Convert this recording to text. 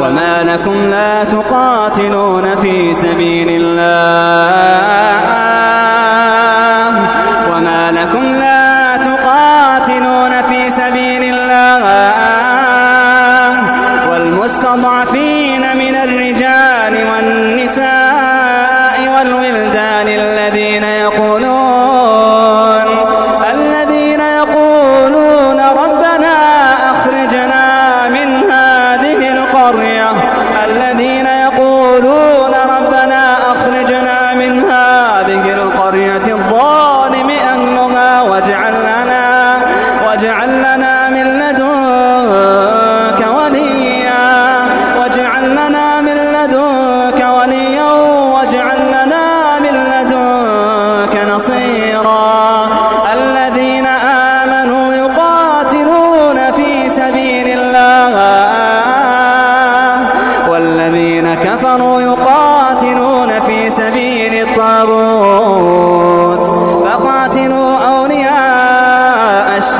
وما لكم لا تقاتلون في سبيل الله. وما لكم لا تقاتلون في سبيل الله. والمستضعفين من الرجال والنساء والولدان